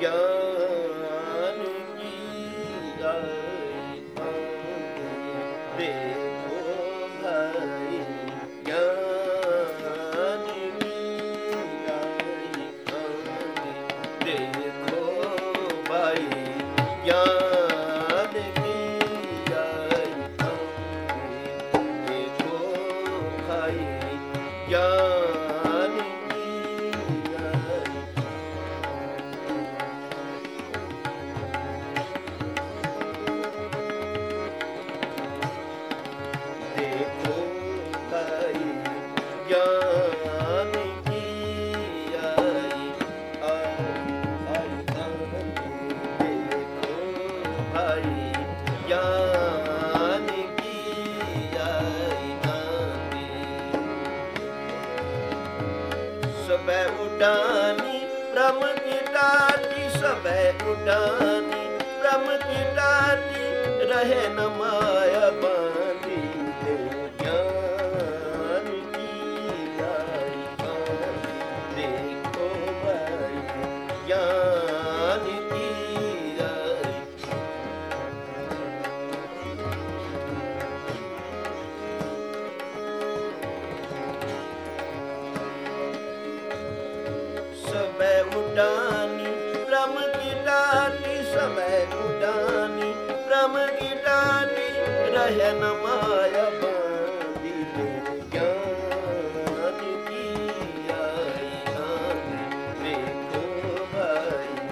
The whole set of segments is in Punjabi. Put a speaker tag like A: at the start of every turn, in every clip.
A: ਗਿਆਨ ਗਿਆਨ ਕੀ ਆਈ ਸਬੈ ਉਡਾਨੀ ਬ੍ਰਹਮ ਕੀ ਟਾਟੀ ਸਬੈ ਉਡਾਨੀ ਬ੍ਰਹਮ ਕੀ ਟਾਟੀ ਰਹੇ ਨ ਉਡਾਨੀ ਬ੍ਰਹਮ ਕੀ ਟਾਟੀ ਸਬੈ ਉਡਾਨੀ ਬ੍ਰਹਮ ਕੀ ਟਾਟੀ ਰਹਿ ਨ ਮਾਇਆ ਬਾਂਦੀ ਤੇ ਗਿਆਨ ਕੀ ਆਈ ਆਂਦੀ ਦੇਖੋ ਭਾਈ,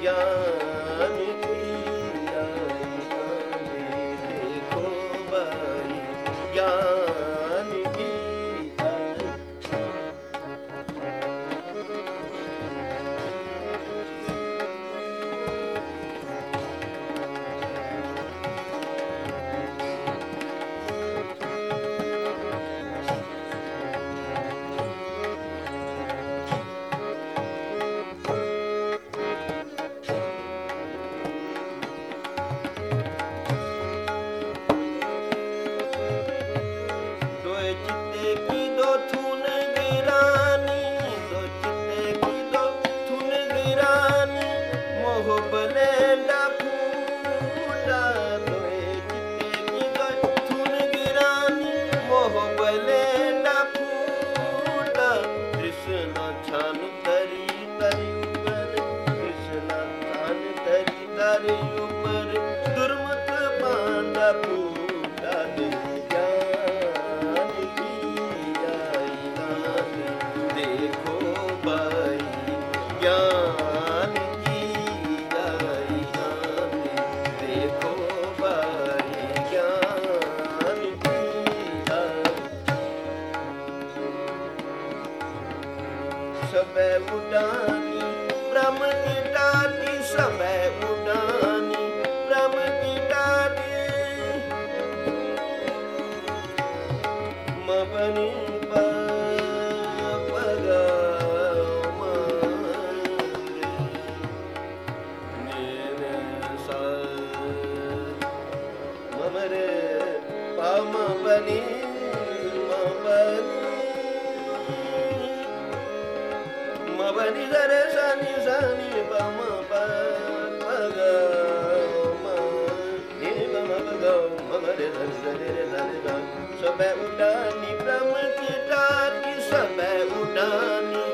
A: ਗਿਆਨ ਕੀ ਆਈ ਆਂਦੀ ਦੇਖੋ ਭਾਈ, ਗਿਆਨ ਉਡਾਨੀ ਬ੍ਰਹਮ ਕੀ ਟਾਟੀ ਸਬੈ ਉਡਾਨੀ ਬ੍ਰਹਮ ਕੀ ਟਾਟੀ ਮਬਨੀ ਪਗਾ ਮਮਰੇ ਪਮ ਬਨੀ ਮਬਨੀ ਮਬਨੀ ਗਰੇ ਸਨੀ ਸਨੀ ਪਮ ਪਗ ਮ ਨੀ ਪਮ ਪਗ ਮਮਰੇ ਧਨ ਧਰੇ ਧਨ ਧਨ ਸਬੈ ਉਡਾਨੀ ਬ੍ਰਹਮ ਕੀ ਟਾਟੀ ਸਬੈ ਉਡਾਨੀ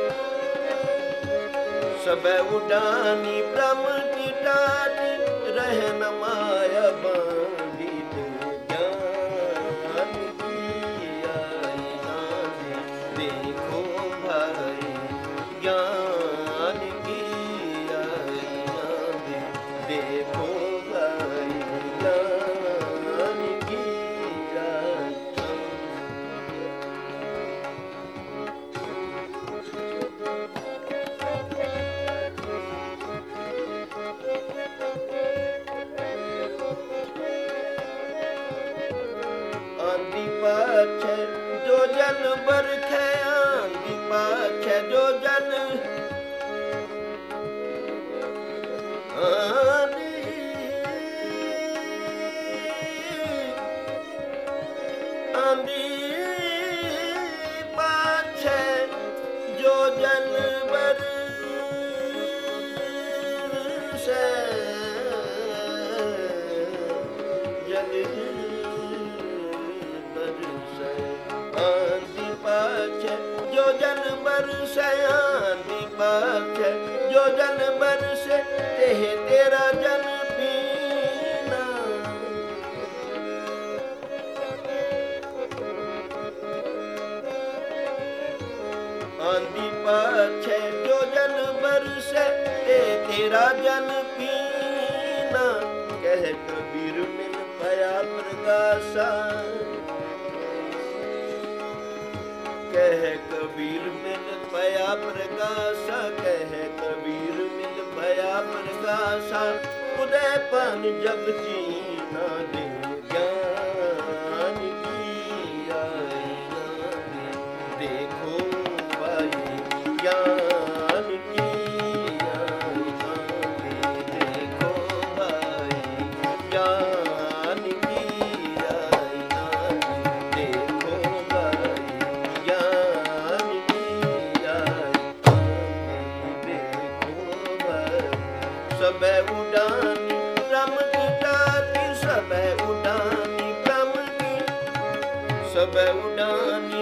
A: ਸਬੈ ਉਡਾਨੀ ਬ੍ਰਹਮ ਕੀ ਟਾਟੀ ਰਹਿ ਨ ਮਾਇਆ ਆਂਦੀ ਪਾਛੈ ਜੋ ਜਨ ਬਰਖੈ ਆਂਦੀ ਪਾਛੈ ਜੋ ਜਨ ਆਂਦੀ। ਆਂਦੀ ਜਨ ਤੇ ਤੇਰਾ ਜਨ ਪੀਨਾ ਕਹਿ ਕਬੀਰ, ਮਿਲ ਪਿਆ ਪ੍ਰਗਾਸਾ। ਕਹਿ ਕਬੀਰ, ਮਿਲ ਪਿਆ ਪ੍ਰਕਾਸ਼ਾ ਕਹਿ ਕਬੀਰ, ਮਿਲ ਪਿਆ ਪ੍ਰਕਾਸ਼ਾ ਉਦੇ ਪਨ ਜਗ ਜੀਨਾ ਦੇ ਜਾਤੀ ਉਡਾਨੀ